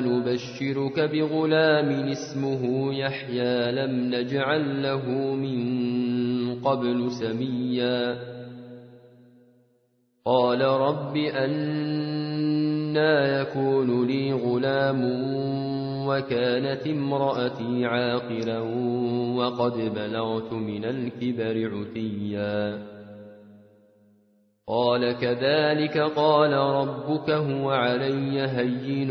نبشرك بغلام اسمه يحيى لم نجعل له من قبل سميا. قال رب أنا يكون لي غلام وكانت امرأتي عاقرا وقد بلغت من الكبر عتيا. قال كذلك قال ربك هو علي هين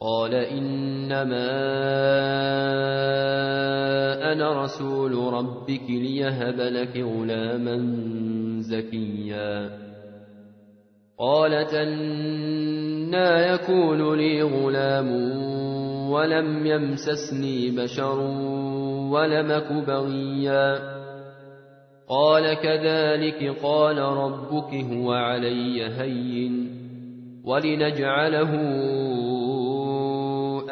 قال إنما أنا رسول ربك ليهب لك غلاما زكيا. قالت أنا يكون لي غلام ولم يمسسني بشر ولمك بغيا. قال كذلك قال ربك هو علي هين ولنجعله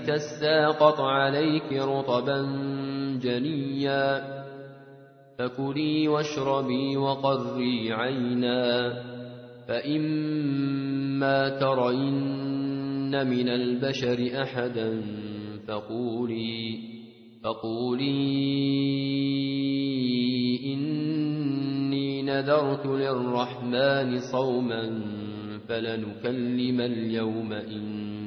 تساقط عليك رطبا جنيا. فكلي واشربي وقري عينا. فإما ترين من البشر أحدا فقولي فقولي إني نذرت للرحمن صوما فلنكلم اليوم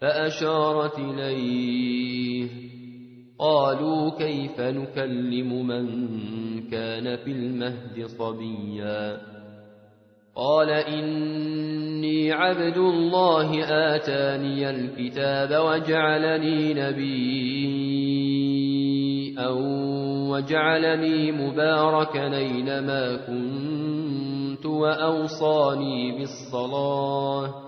فأشارت إليه. قالوا كيف نكلم من كان في المهد صبيا؟ قال إني عبد الله آتاني الكتاب وجعلني نبيا وجعلني مباركا أينما كنت وأوصاني بالصلاة.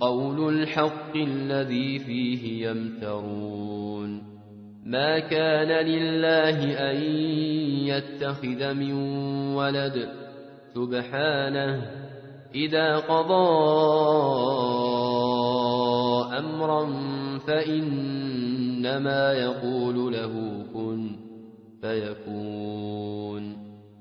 قول الحق الذي فيه يمترون. ما كان لله أن يتخذ من ولد. سبحانه إذا قضى أمرا فإنما يقول له كن فيكون.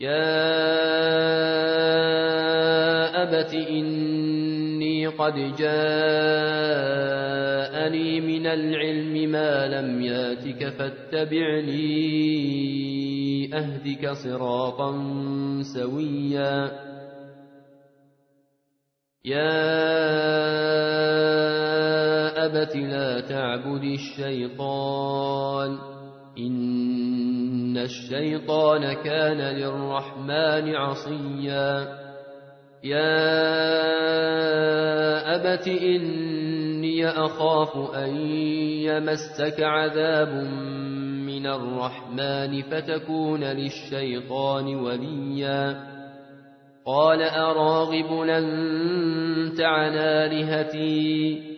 يا أبت إني قد جاءني من العلم ما لم ياتك فاتبعني أهدك صراطا سويا يا أبت لا تعبد الشيطان الشيطان كان للرحمن عصيا يا أبت إني أخاف أن يمسك عذاب من الرحمن فتكون للشيطان وليا قال أراغب أنت عن آلهتي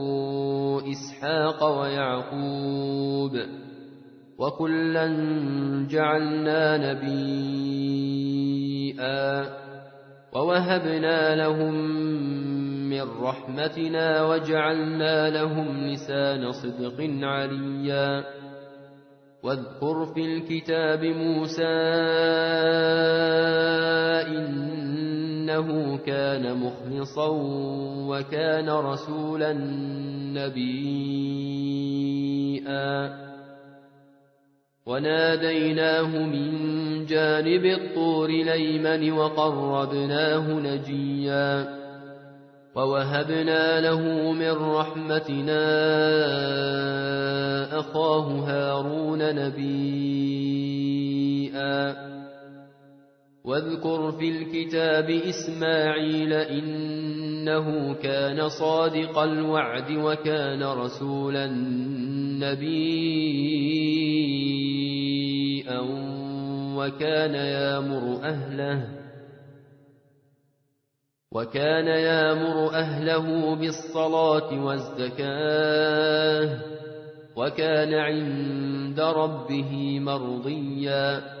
إسحاق ويعقوب وكلا جعلنا نبيئا ووهبنا لهم من رحمتنا وجعلنا لهم لسان صدق عليا واذكر في الكتاب موسى إنه كان مخلصا وكان رسولا نبيئا. وناديناه من جانب الطور ليمن وقربناه نجيا. ووهبنا له من رحمتنا أخاه هارون نبيئا. واذكر في الكتاب إسماعيل إنه كان صادق الوعد وكان رسولا نبيئا وكان يامر أهله وكان يامر أهله بالصلاة والزكاة وكان عند ربه مرضيا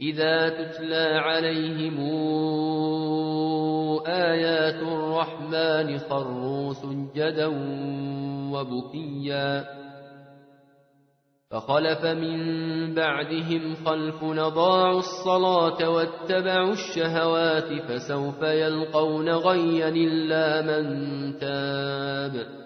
إذا تتلى عليهم آيات الرحمن خروا سجدا وبكيا. فخلف من بعدهم خلف نضاعوا الصلاة واتبعوا الشهوات فسوف يلقون غيا إلا من تاب.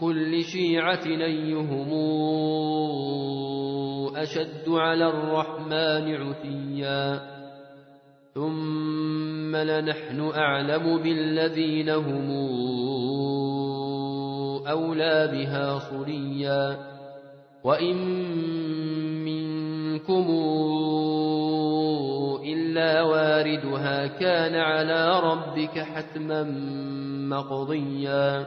كل شيعة أيهم أشد على الرحمن عتيا. ثم لنحن أعلم بالذين هم أولى بها صريا وإن منكم إلا واردها كان على ربك حتما مقضيا.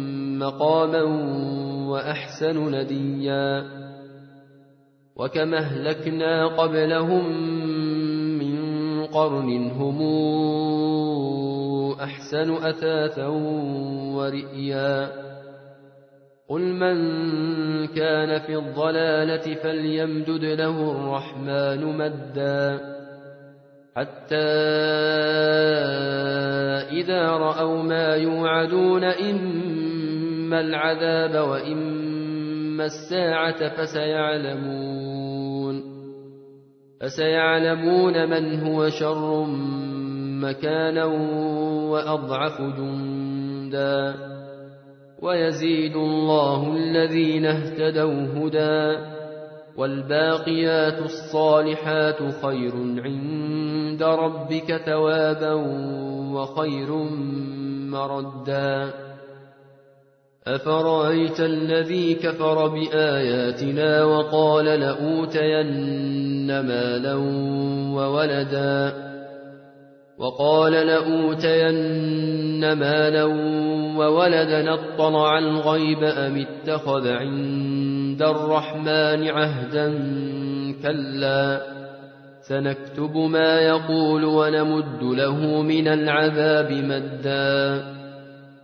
مقاما وأحسن نديا وكما أهلكنا قبلهم من قرن هم أحسن أثاثا ورئيا قل من كان في الضلالة فليمدد له الرحمن مدا حتى إذا رأوا ما يوعدون إما العذاب وإما الساعة فسيعلمون. فسيعلمون من هو شر مكانا وأضعف جندا. ويزيد الله الذين اهتدوا هدى. والباقيات الصالحات خير عند ربك ثوابا وخير مردا. أفرأيت الذي كفر بآياتنا وقال لأوتين مالا وولدا؟ وقال لأوتين مالا وولدا اطلع الغيب أم اتخذ عند الرحمن عهدا؟ كلا. سنكتب ما يقول ونمد له من العذاب مدا.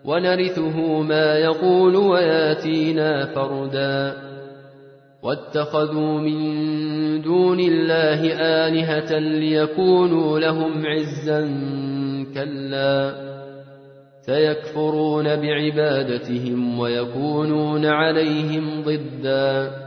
ونرثه ما يقول وياتينا فردا. واتخذوا من دون الله آلهة ليكونوا لهم عزا كلا. سيكفرون بعبادتهم ويكونون عليهم ضدا.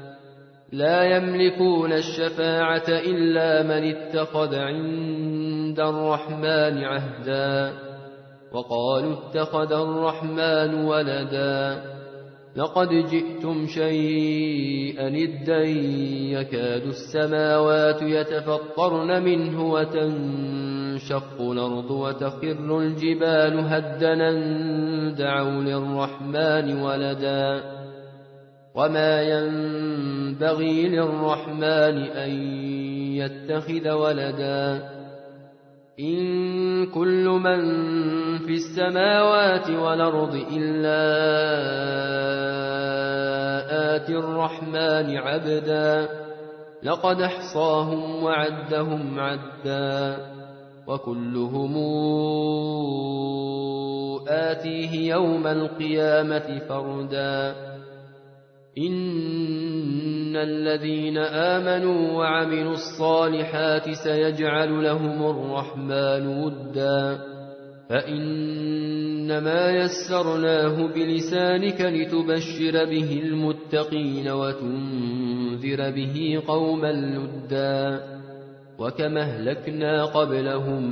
لا يملكون الشفاعة إلا من اتخذ عند الرحمن عهدا وقالوا اتخذ الرحمن ولدا لقد جئتم شيئا إدا يكاد السماوات يتفطرن منه وتنشق الأرض وتخر الجبال هدنا دعوا للرحمن ولدا وما ينبغي للرحمن أن يتخذ ولدا إن كل من في السماوات والأرض إلا آتي الرحمن عبدا لقد احصاهم وعدهم عدا وكلهم آتيه يوم القيامة فردا إن الذين آمنوا وعملوا الصالحات سيجعل لهم الرحمن ودا فإنما يسرناه بلسانك لتبشر به المتقين وتنذر به قوما لدا وكما اهلكنا قبلهم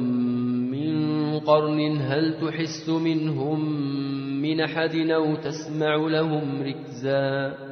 من قرن هل تحس منهم من أحد أو تسمع لهم ركزا